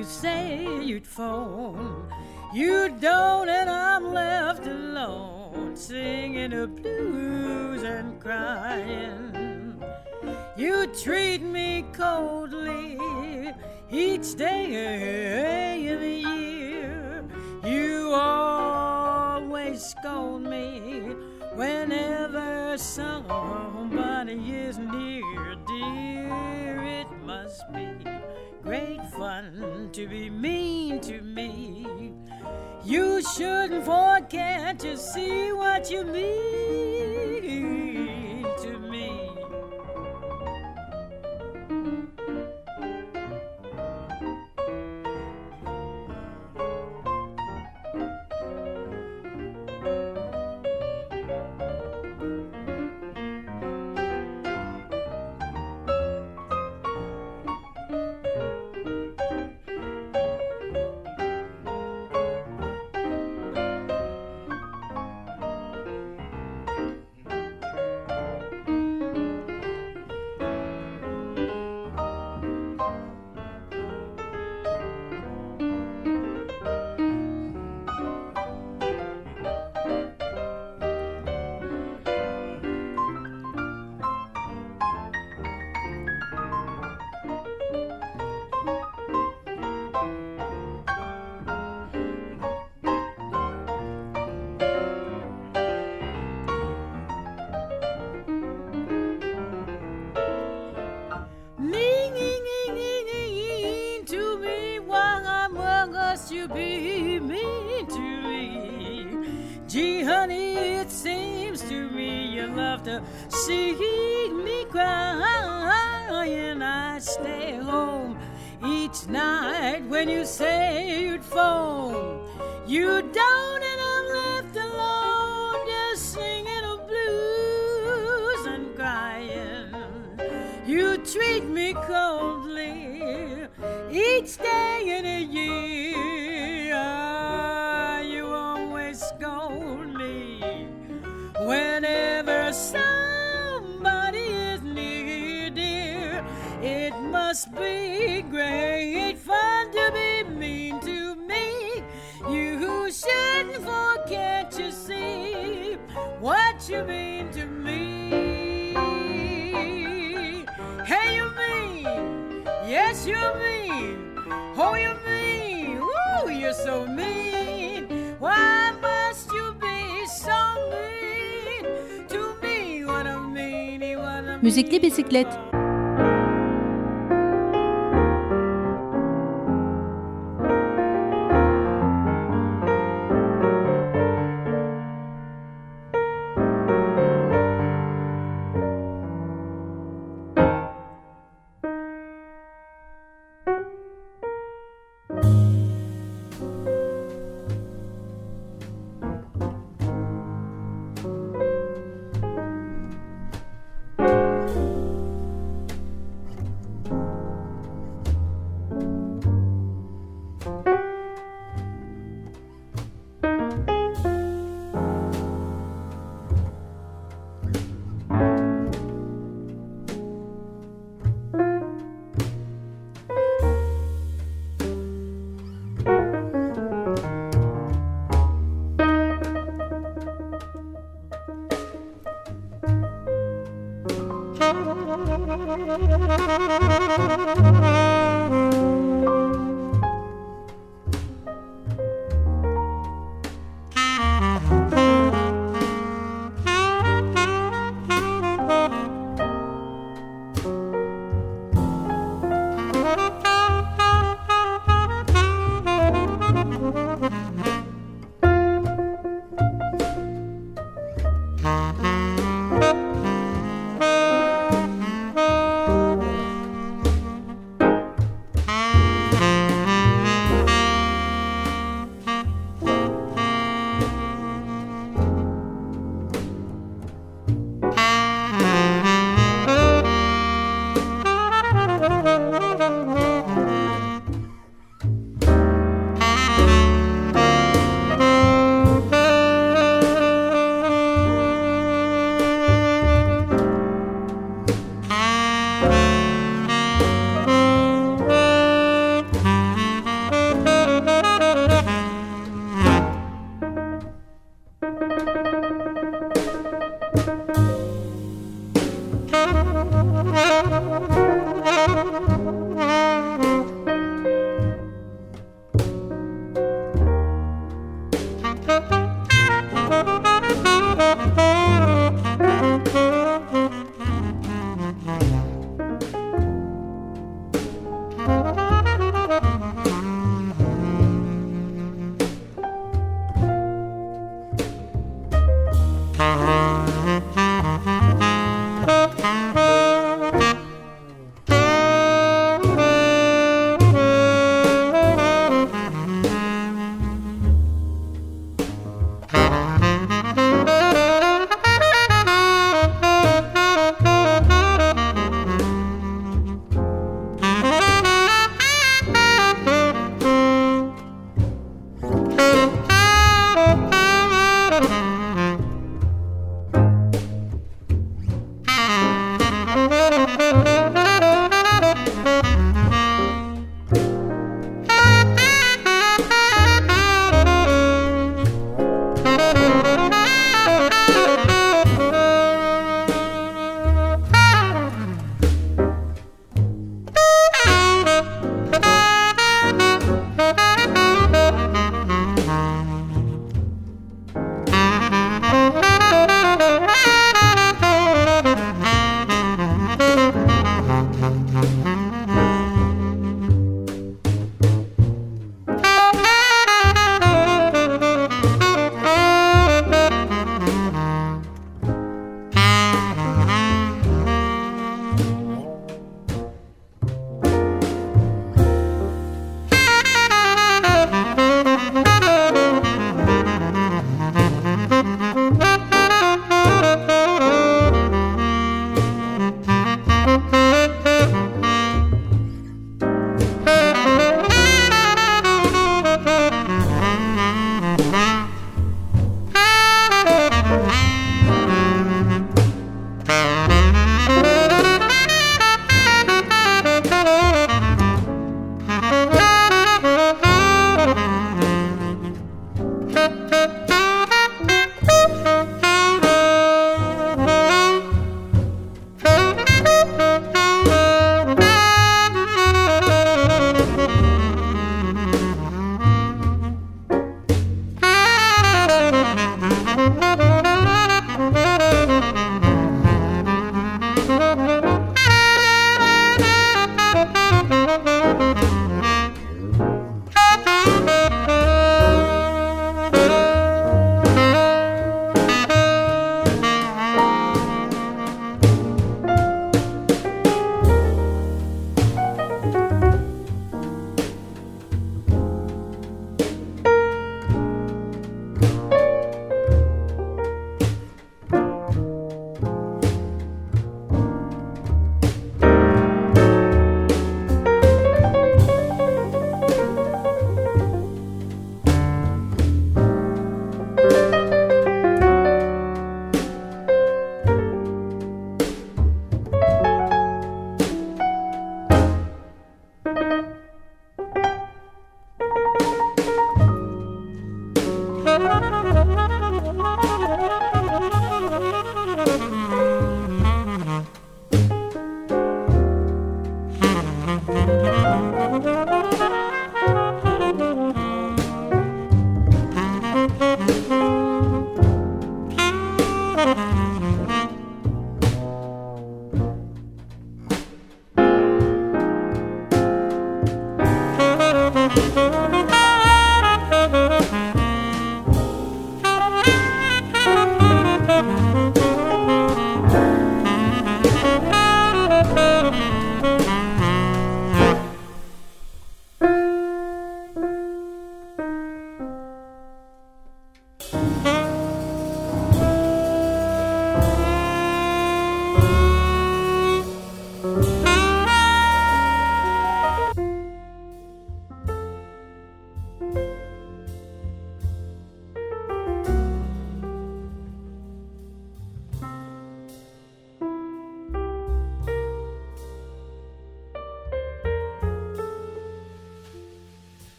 you say you'd phone. You don't, and I'm left alone singing the blues and crying. You treat me coldly each day of the year. You always scold me whenever somebody is near, dear. It must be great fun to be mean to me. You shouldn't forget to see what you mean Yes, you're mean. Oh, you're mean? Ooh, you're so mean. Why must you be so mean to me? What a meanie, what a Müzikli bisiklet.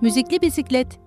Müzikli Bisiklet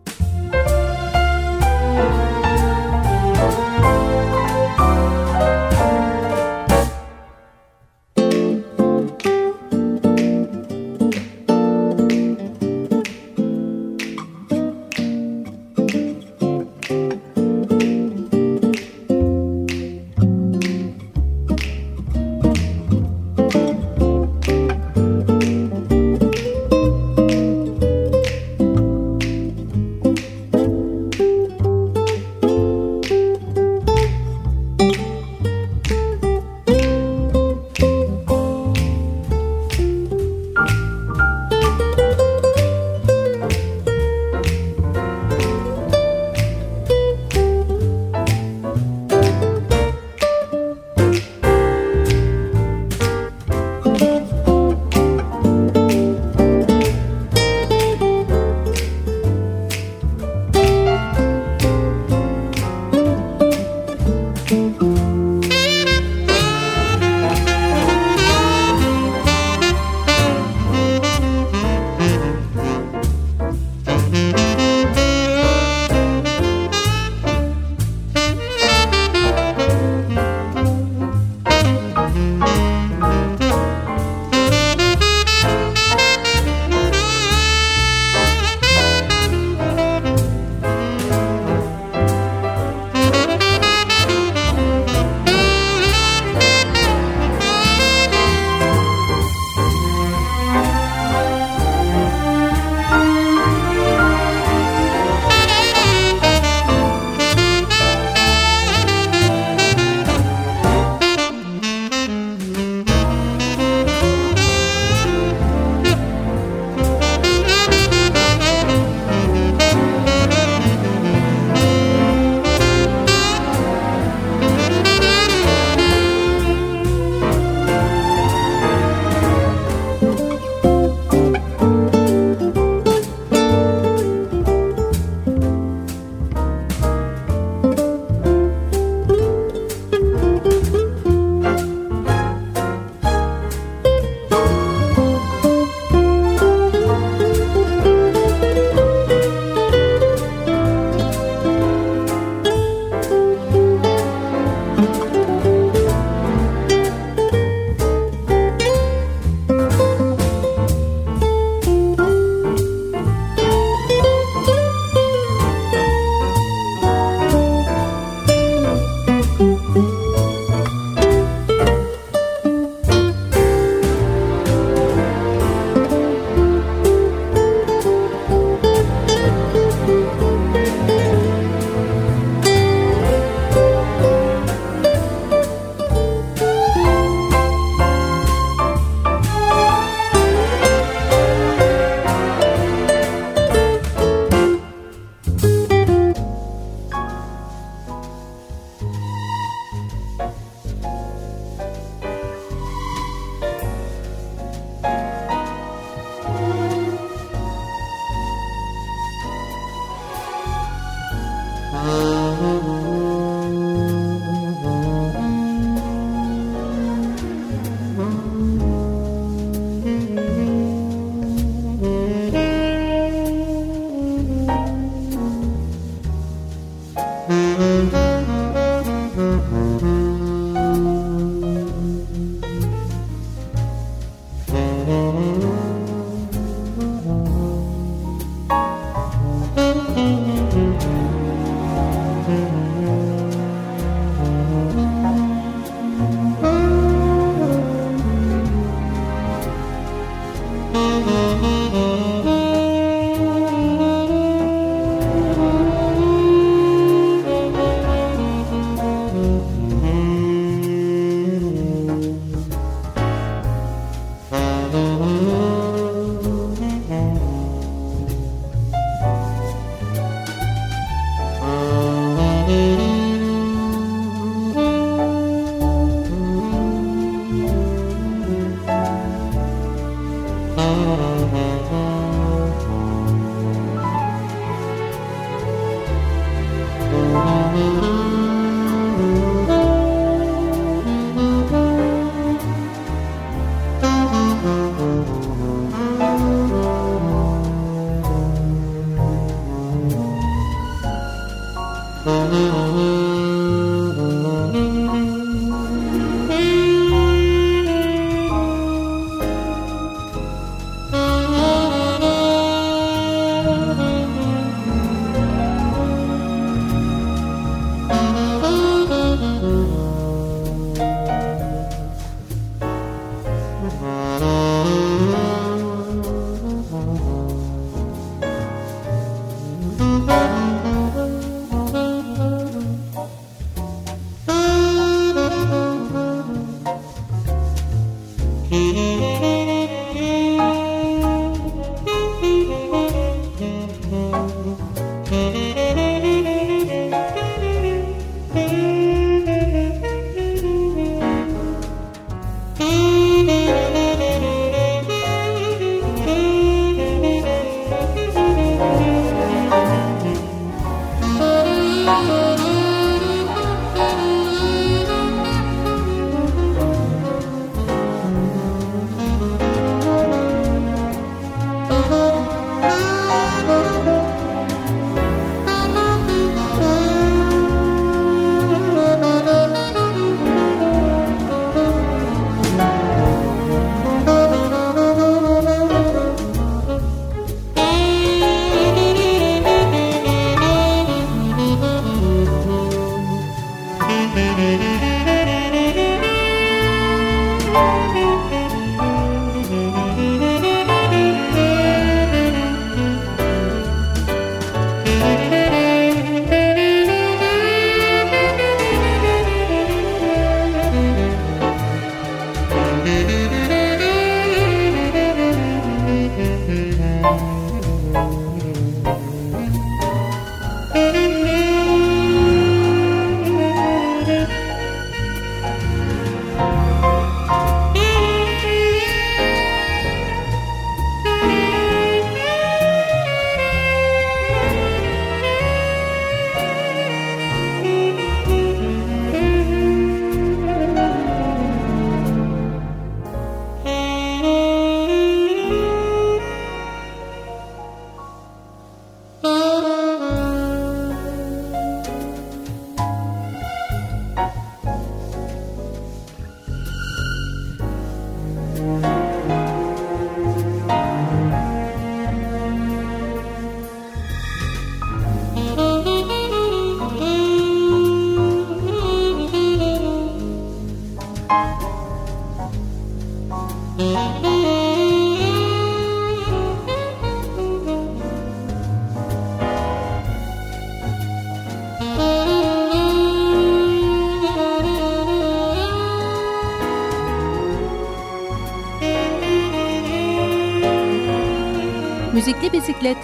Bisiklet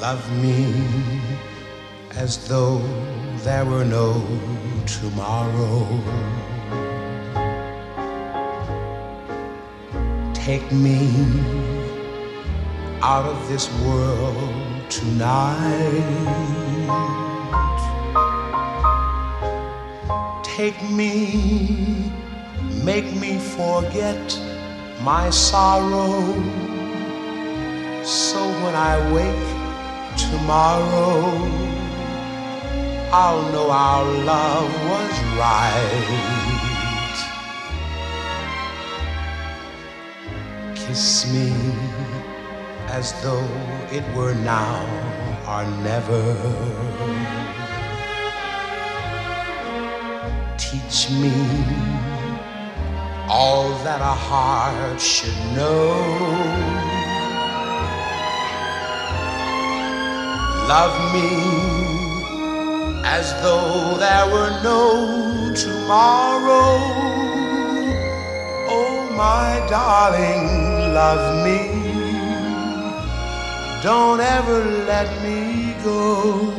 Love me as though there were no tomorrow. Take me out of this world tonight. Take me, make me forget my sorrow. So when I wake tomorrow, I'll know our love was right. Kiss me as though it were now or never. Teach me all that a heart should know. Love me as though there were no tomorrow. Oh, my darling, love me. Don't ever let me go.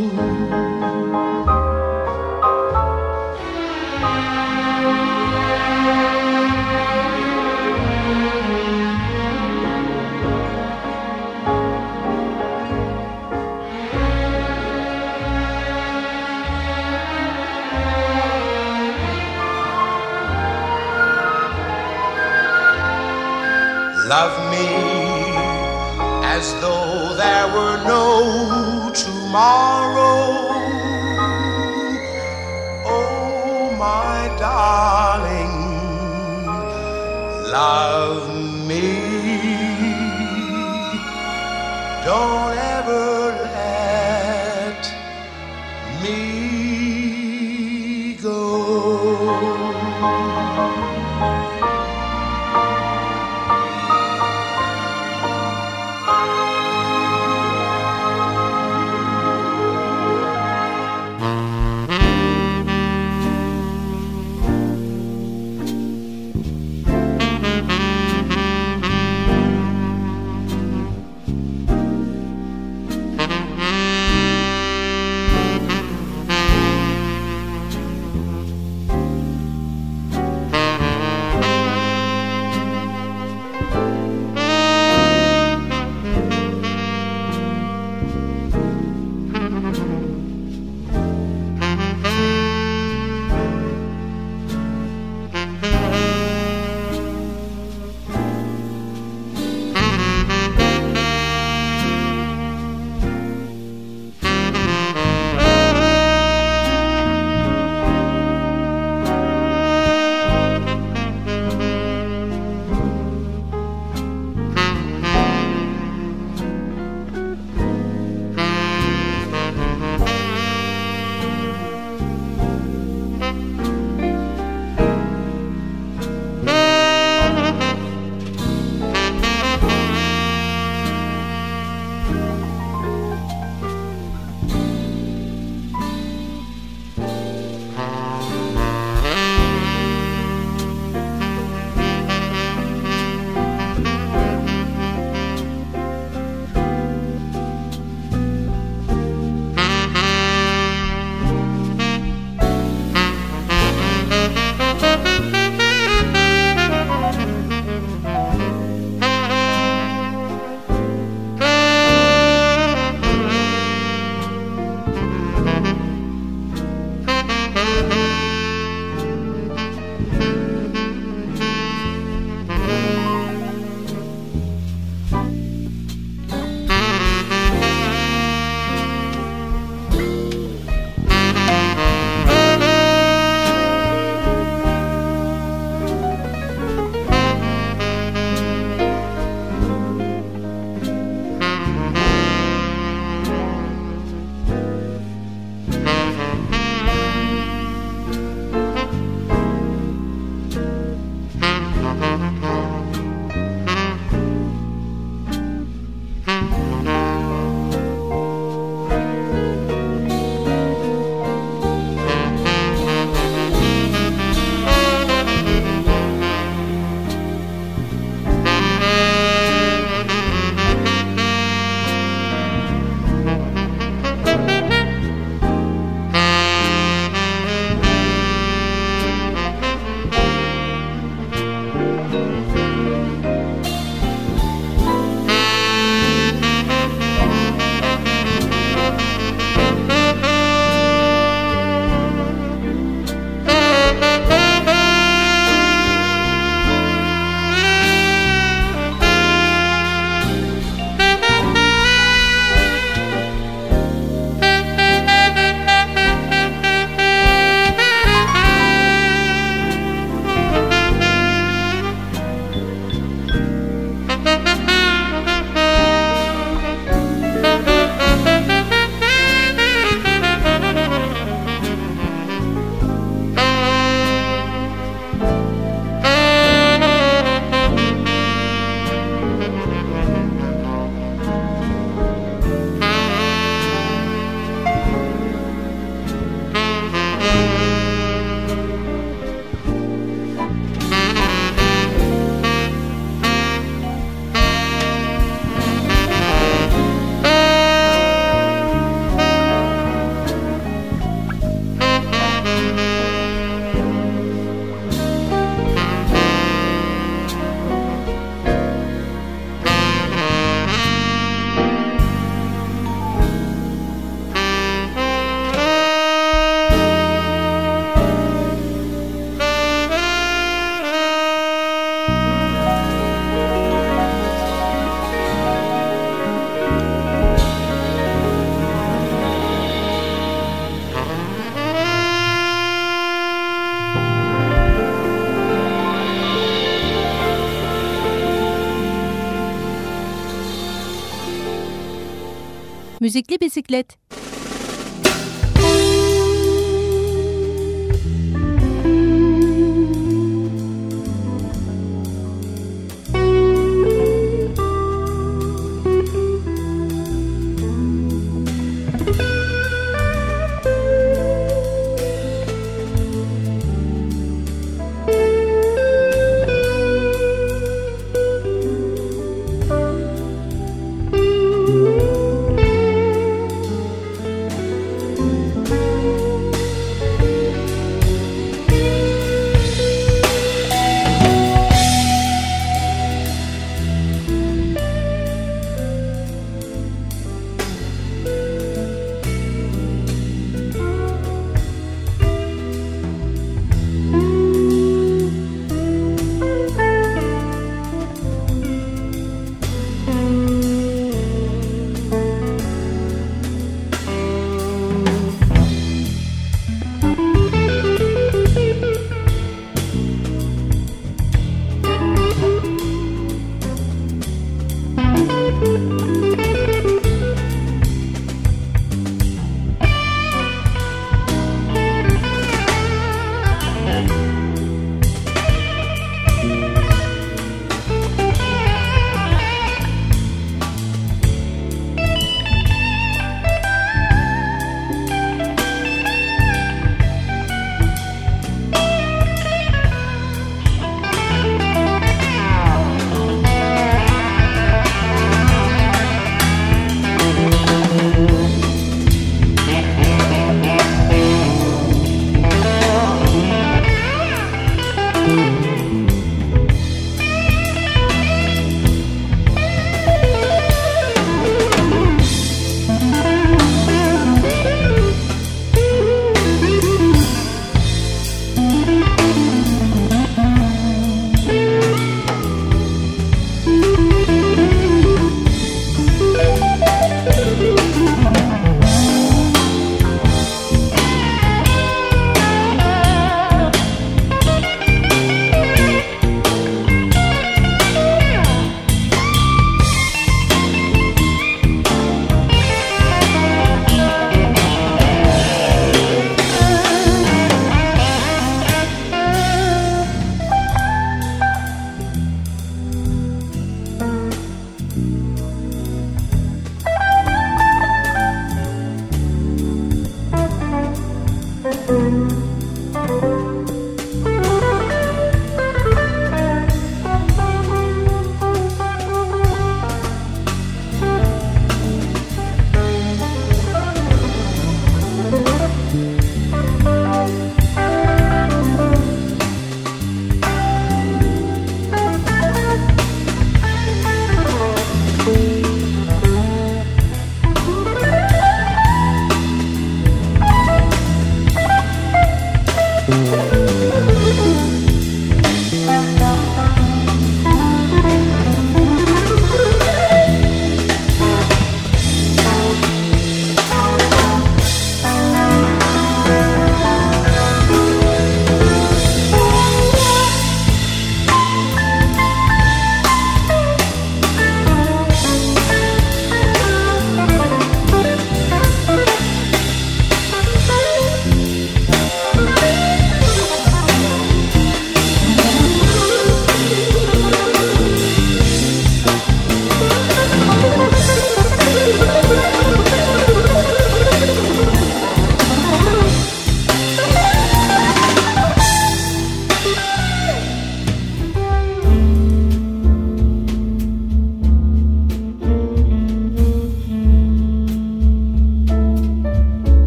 Love me as though there were no tomorrow. Oh, my darling, love me. Don't Müzikli Bisiklet